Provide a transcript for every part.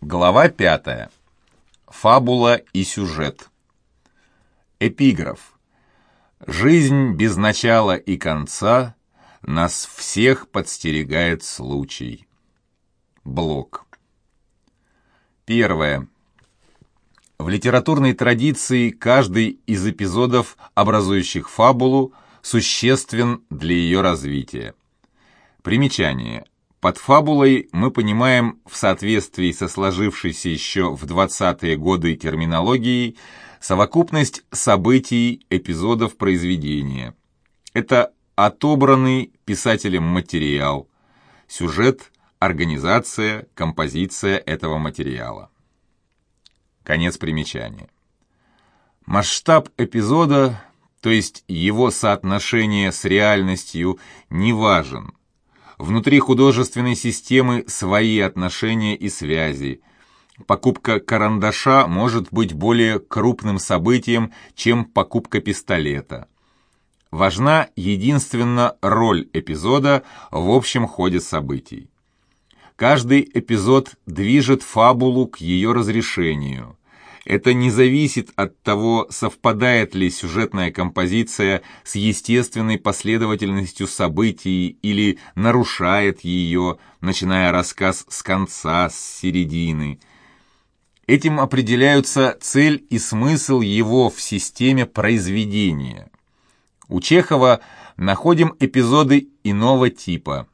Глава пятая. Фабула и сюжет. Эпиграф. Жизнь без начала и конца нас всех подстерегает случай. Блок. Первое. В литературной традиции каждый из эпизодов, образующих фабулу, существен для ее развития. Примечание. Под фабулой мы понимаем в соответствии со сложившейся еще в 20-е годы терминологией совокупность событий, эпизодов произведения. Это отобранный писателем материал, сюжет, организация, композиция этого материала. Конец примечания. Масштаб эпизода, то есть его соотношение с реальностью, не важен – Внутри художественной системы свои отношения и связи. Покупка карандаша может быть более крупным событием, чем покупка пистолета. Важна единственно роль эпизода в общем ходе событий. Каждый эпизод движет фабулу к ее разрешению. Это не зависит от того, совпадает ли сюжетная композиция с естественной последовательностью событий или нарушает ее, начиная рассказ с конца, с середины. Этим определяются цель и смысл его в системе произведения. У Чехова находим эпизоды иного типа.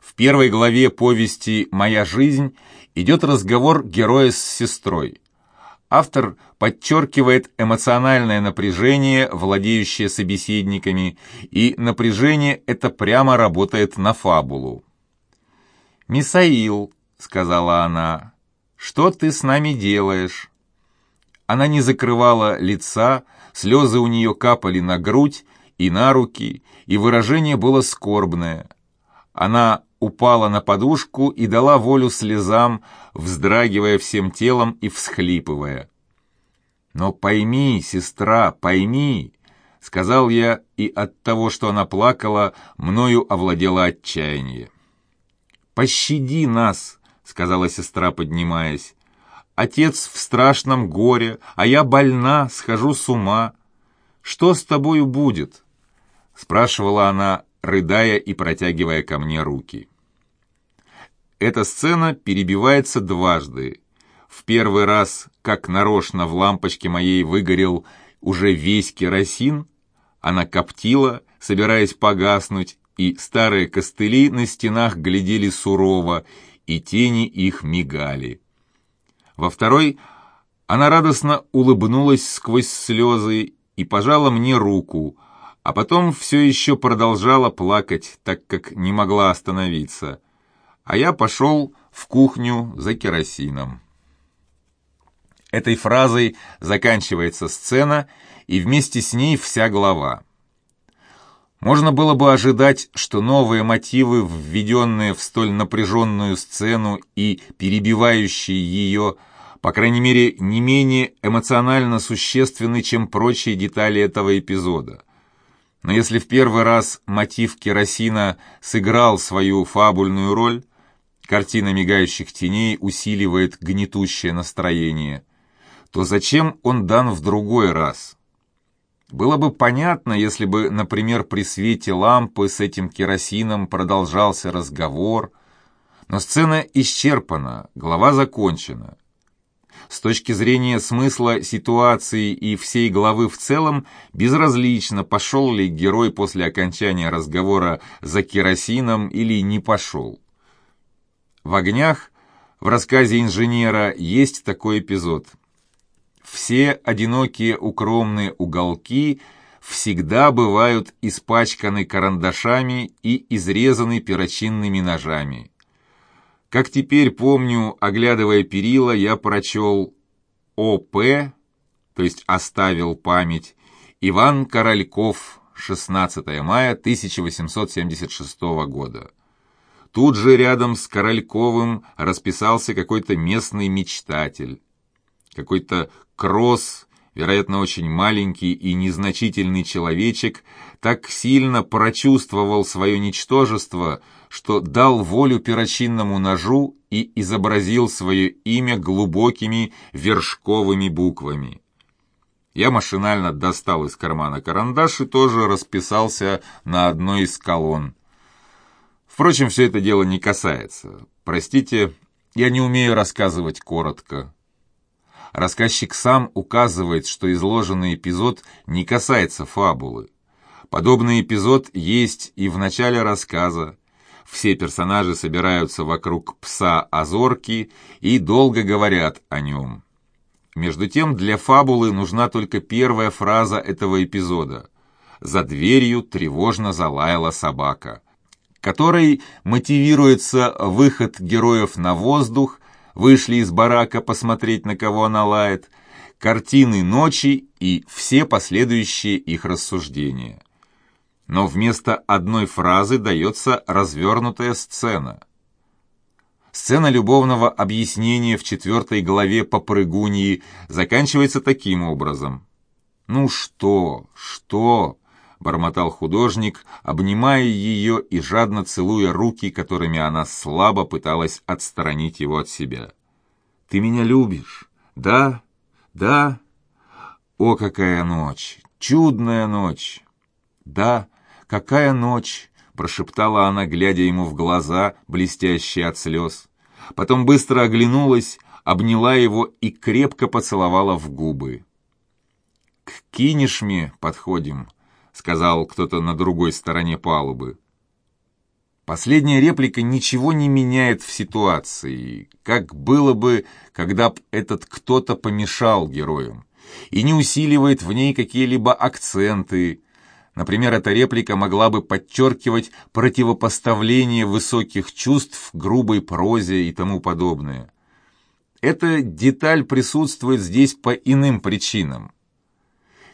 В первой главе повести «Моя жизнь» идет разговор героя с сестрой. Автор подчеркивает эмоциональное напряжение, владеющее собеседниками, и напряжение это прямо работает на фабулу. «Мисаил», — сказала она, — «что ты с нами делаешь?» Она не закрывала лица, слезы у нее капали на грудь и на руки, и выражение было скорбное. Она упала на подушку и дала волю слезам, вздрагивая всем телом и всхлипывая. «Но пойми, сестра, пойми!» — сказал я, и от того, что она плакала, мною овладело отчаяние. «Пощади нас!» — сказала сестра, поднимаясь. «Отец в страшном горе, а я больна, схожу с ума. Что с тобою будет?» — спрашивала она, рыдая и протягивая ко мне руки. Эта сцена перебивается дважды. В первый раз, как нарочно в лампочке моей выгорел уже весь керосин, она коптила, собираясь погаснуть, и старые костыли на стенах глядели сурово, и тени их мигали. Во второй она радостно улыбнулась сквозь слезы и пожала мне руку, а потом все еще продолжала плакать, так как не могла остановиться. А я пошел в кухню за керосином. Этой фразой заканчивается сцена, и вместе с ней вся глава. Можно было бы ожидать, что новые мотивы, введенные в столь напряженную сцену и перебивающие ее, по крайней мере, не менее эмоционально существенны, чем прочие детали этого эпизода – но если в первый раз мотив керосина сыграл свою фабульную роль, картина мигающих теней усиливает гнетущее настроение, то зачем он дан в другой раз? Было бы понятно, если бы, например, при свете лампы с этим керосином продолжался разговор, но сцена исчерпана, глава закончена. С точки зрения смысла ситуации и всей главы в целом, безразлично, пошел ли герой после окончания разговора за керосином или не пошел. В «Огнях» в рассказе инженера есть такой эпизод. Все одинокие укромные уголки всегда бывают испачканы карандашами и изрезаны перочинными ножами. Как теперь помню, оглядывая перила, я прочел ОП, то есть оставил память, Иван Корольков, 16 мая 1876 года. Тут же рядом с Корольковым расписался какой-то местный мечтатель. Какой-то кросс, вероятно, очень маленький и незначительный человечек, так сильно прочувствовал свое ничтожество, что дал волю перочинному ножу и изобразил свое имя глубокими вершковыми буквами. Я машинально достал из кармана карандаш и тоже расписался на одной из колонн. Впрочем, все это дело не касается. Простите, я не умею рассказывать коротко. Рассказчик сам указывает, что изложенный эпизод не касается фабулы. Подобный эпизод есть и в начале рассказа. Все персонажи собираются вокруг пса Азорки и долго говорят о нем. Между тем, для фабулы нужна только первая фраза этого эпизода. За дверью тревожно залаяла собака, которой мотивируется выход героев на воздух, вышли из барака посмотреть, на кого она лает, картины ночи и все последующие их рассуждения. Но вместо одной фразы дается развернутая сцена – Сцена любовного объяснения в четвертой главе «Попрыгуньи» заканчивается таким образом. «Ну что, что?» — бормотал художник, обнимая ее и жадно целуя руки, которыми она слабо пыталась отстранить его от себя. «Ты меня любишь? Да? Да? О, какая ночь! Чудная ночь! Да, какая ночь! прошептала она, глядя ему в глаза, блестящие от слез. Потом быстро оглянулась, обняла его и крепко поцеловала в губы. «К Кинешме подходим», — сказал кто-то на другой стороне палубы. Последняя реплика ничего не меняет в ситуации, как было бы, когда б этот кто-то помешал героям, и не усиливает в ней какие-либо акценты, Например, эта реплика могла бы подчеркивать противопоставление высоких чувств грубой прозе и тому подобное. Эта деталь присутствует здесь по иным причинам.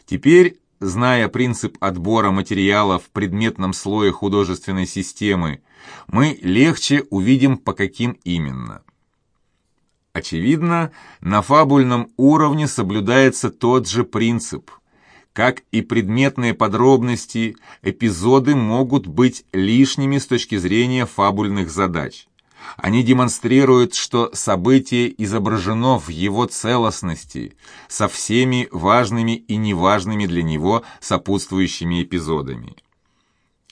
Теперь, зная принцип отбора материала в предметном слое художественной системы, мы легче увидим, по каким именно. Очевидно, на фабульном уровне соблюдается тот же принцип – как и предметные подробности, эпизоды могут быть лишними с точки зрения фабульных задач. Они демонстрируют, что событие изображено в его целостности, со всеми важными и неважными для него сопутствующими эпизодами.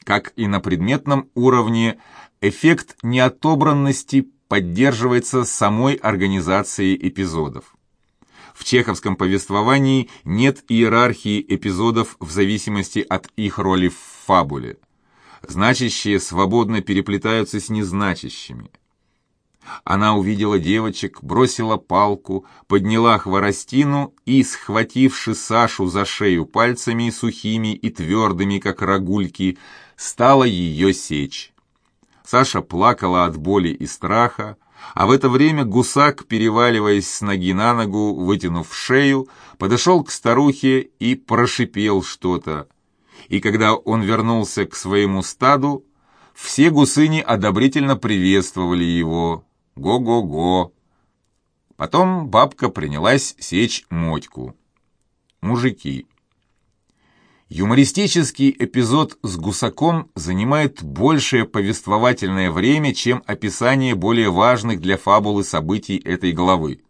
Как и на предметном уровне, эффект неотобранности поддерживается самой организацией эпизодов. В чеховском повествовании нет иерархии эпизодов в зависимости от их роли в фабуле. Значащие свободно переплетаются с незначащими. Она увидела девочек, бросила палку, подняла хворостину и, схвативши Сашу за шею пальцами сухими и твердыми, как рогульки, стала ее сечь. Саша плакала от боли и страха, а в это время гусак, переваливаясь с ноги на ногу, вытянув шею, подошел к старухе и прошипел что-то. И когда он вернулся к своему стаду, все гусыни одобрительно приветствовали его. Го-го-го. Потом бабка принялась сечь мотьку. Мужики. Юмористический эпизод с гусаком занимает большее повествовательное время, чем описание более важных для фабулы событий этой главы.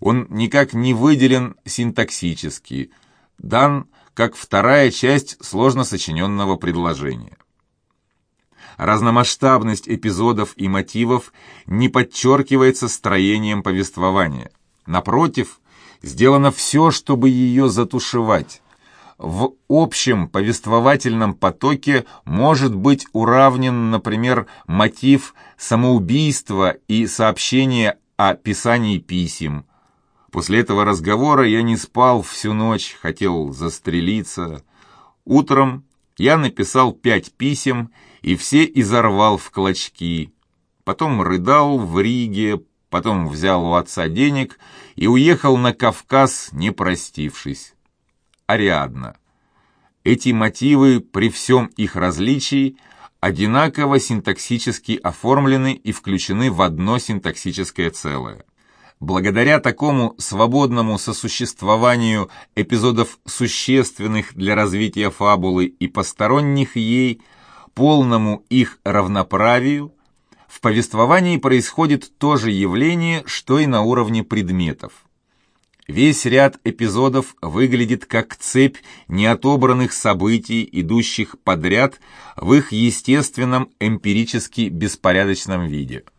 Он никак не выделен синтаксически, дан как вторая часть сложно сочиненного предложения. Разномасштабность эпизодов и мотивов не подчеркивается строением повествования. Напротив, сделано все, чтобы ее затушевать в общем повествовательном потоке может быть уравнен, например, мотив самоубийства и сообщение о писании писем. После этого разговора я не спал всю ночь, хотел застрелиться. Утром я написал пять писем и все изорвал в клочки. Потом рыдал в Риге, потом взял у отца денег и уехал на Кавказ, не простившись. Ариадна. Эти мотивы при всем их различии одинаково синтаксически оформлены и включены в одно синтаксическое целое. Благодаря такому свободному сосуществованию эпизодов существенных для развития фабулы и посторонних ей, полному их равноправию, в повествовании происходит то же явление, что и на уровне предметов. Весь ряд эпизодов выглядит как цепь неотобранных событий, идущих подряд в их естественном эмпирически беспорядочном виде –